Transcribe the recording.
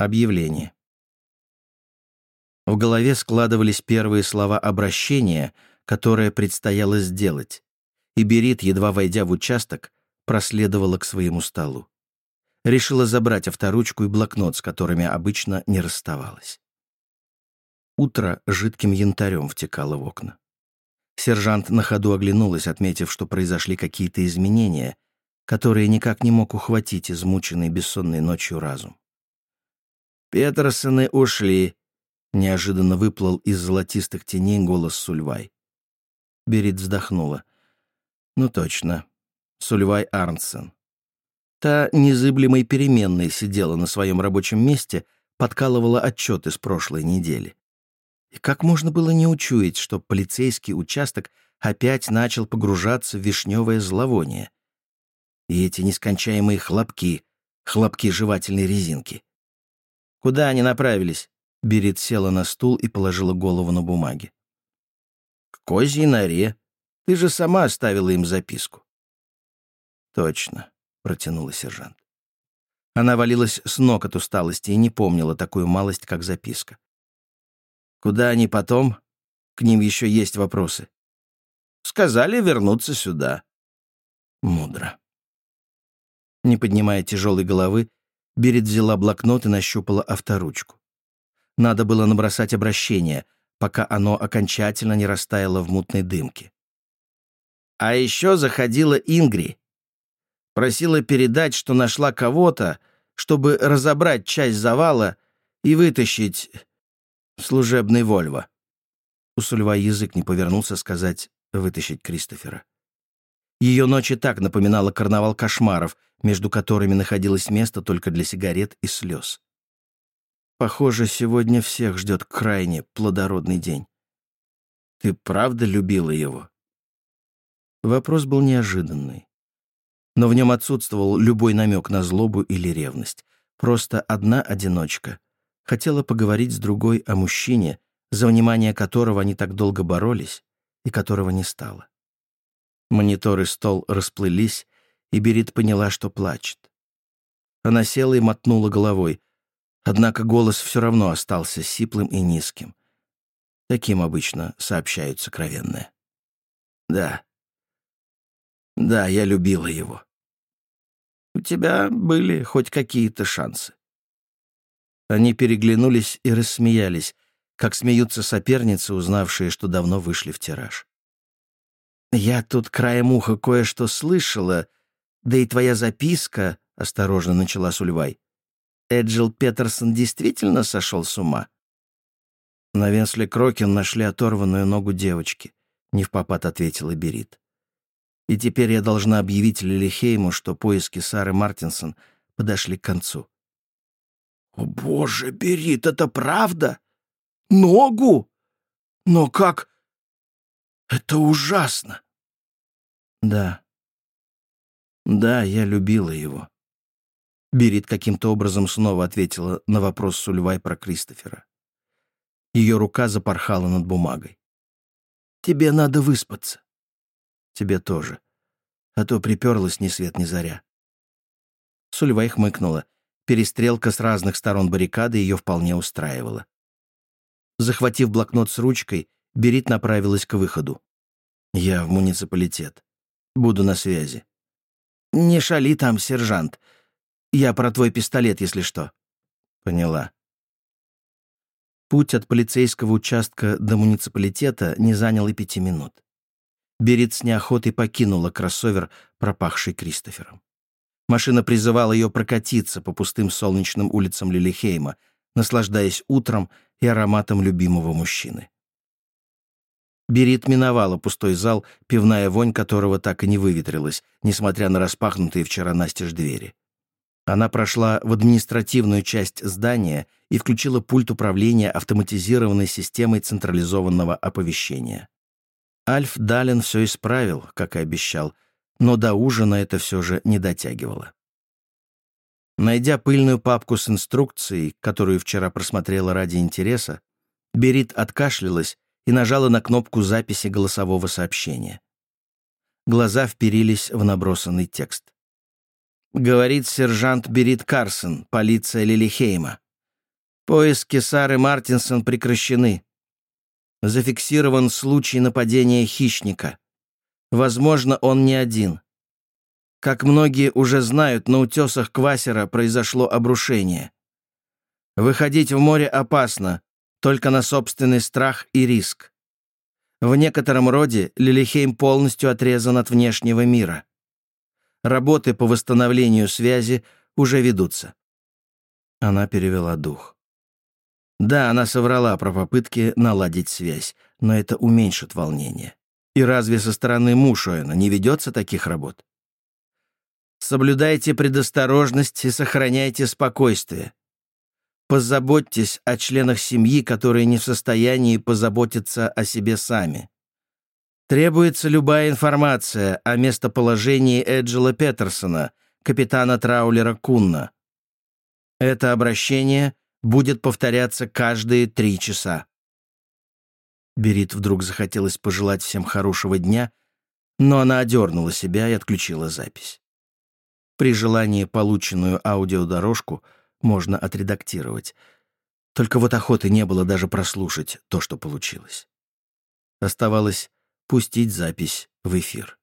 Объявление. В голове складывались первые слова обращения, которое предстояло сделать, и Берит, едва войдя в участок, проследовала к своему столу. Решила забрать авторучку и блокнот, с которыми обычно не расставалась. Утро жидким янтарем втекало в окна. Сержант на ходу оглянулась, отметив, что произошли какие-то изменения, которые никак не мог ухватить измученный бессонной ночью разум. «Петерсоны ушли», — неожиданно выплыл из золотистых теней голос Сульвай. Берит вздохнула. «Ну точно. Сульвай Арнсен». Та незыблемой переменной сидела на своем рабочем месте, подкалывала отчеты с прошлой недели. И как можно было не учуять, что полицейский участок опять начал погружаться в вишневое зловоние? И эти нескончаемые хлопки, хлопки жевательной резинки. «Куда они направились?» Берит села на стул и положила голову на бумаги. «К козьей норе. Ты же сама оставила им записку». «Точно», — протянула сержант. Она валилась с ног от усталости и не помнила такую малость, как записка. Куда они потом? К ним еще есть вопросы. Сказали вернуться сюда. Мудро. Не поднимая тяжелой головы, Берет взяла блокнот и нащупала авторучку. Надо было набросать обращение, пока оно окончательно не растаяло в мутной дымке. А еще заходила Ингри. Просила передать, что нашла кого-то, чтобы разобрать часть завала и вытащить служебный Вольво. У Сульва язык не повернулся сказать «вытащить Кристофера». Ее ночь и так напоминала карнавал кошмаров, между которыми находилось место только для сигарет и слез. Похоже, сегодня всех ждет крайне плодородный день. Ты правда любила его? Вопрос был неожиданный. Но в нем отсутствовал любой намек на злобу или ревность. Просто одна одиночка — хотела поговорить с другой о мужчине, за внимание которого они так долго боролись и которого не стало. Мониторы стол расплылись, и Берит поняла, что плачет. Она села и мотнула головой, однако голос все равно остался сиплым и низким. Таким обычно сообщают сокровенное. «Да. Да, я любила его. У тебя были хоть какие-то шансы. Они переглянулись и рассмеялись, как смеются соперницы, узнавшие, что давно вышли в тираж. «Я тут краем уха кое-что слышала, да и твоя записка», — осторожно начала Сульвай. «Эджил Петерсон действительно сошел с ума?» На Венсле Крокин нашли оторванную ногу девочки, — не в попад ответила Берит. И теперь я должна объявить Лилихейму, что поиски Сары Мартинсон подошли к концу. «О, боже, Берит, это правда? Ногу? Но как? Это ужасно!» «Да. Да, я любила его». Берит каким-то образом снова ответила на вопрос Сульвай про Кристофера. Ее рука запорхала над бумагой. «Тебе надо выспаться». «Тебе тоже. А то приперлась ни свет ни заря». Сульвай хмыкнула. Перестрелка с разных сторон баррикады ее вполне устраивала. Захватив блокнот с ручкой, Берит направилась к выходу. «Я в муниципалитет. Буду на связи». «Не шали там, сержант. Я про твой пистолет, если что». «Поняла». Путь от полицейского участка до муниципалитета не занял и пяти минут. Берит с неохотой покинула кроссовер, пропахший Кристофером. Машина призывала ее прокатиться по пустым солнечным улицам Лилихейма, наслаждаясь утром и ароматом любимого мужчины. Берит миновала пустой зал, пивная вонь которого так и не выветрилась, несмотря на распахнутые вчера настежь двери. Она прошла в административную часть здания и включила пульт управления автоматизированной системой централизованного оповещения. Альф Далин все исправил, как и обещал — но до ужина это все же не дотягивало. Найдя пыльную папку с инструкцией, которую вчера просмотрела ради интереса, Берит откашлялась и нажала на кнопку записи голосового сообщения. Глаза вперились в набросанный текст. Говорит сержант Берит Карсон, полиция Лилихейма. Поиски Сары Мартинсон прекращены. Зафиксирован случай нападения хищника. Возможно, он не один. Как многие уже знают, на утесах Квасера произошло обрушение. Выходить в море опасно, только на собственный страх и риск. В некотором роде Лилихейм полностью отрезан от внешнего мира. Работы по восстановлению связи уже ведутся. Она перевела дух. Да, она соврала про попытки наладить связь, но это уменьшит волнение. И разве со стороны Мушуэна не ведется таких работ? Соблюдайте предосторожность и сохраняйте спокойствие. Позаботьтесь о членах семьи, которые не в состоянии позаботиться о себе сами. Требуется любая информация о местоположении Эджела Петерсона, капитана траулера Кунна. Это обращение будет повторяться каждые три часа. Берит вдруг захотелось пожелать всем хорошего дня, но она одернула себя и отключила запись. При желании полученную аудиодорожку можно отредактировать. Только вот охоты не было даже прослушать то, что получилось. Оставалось пустить запись в эфир.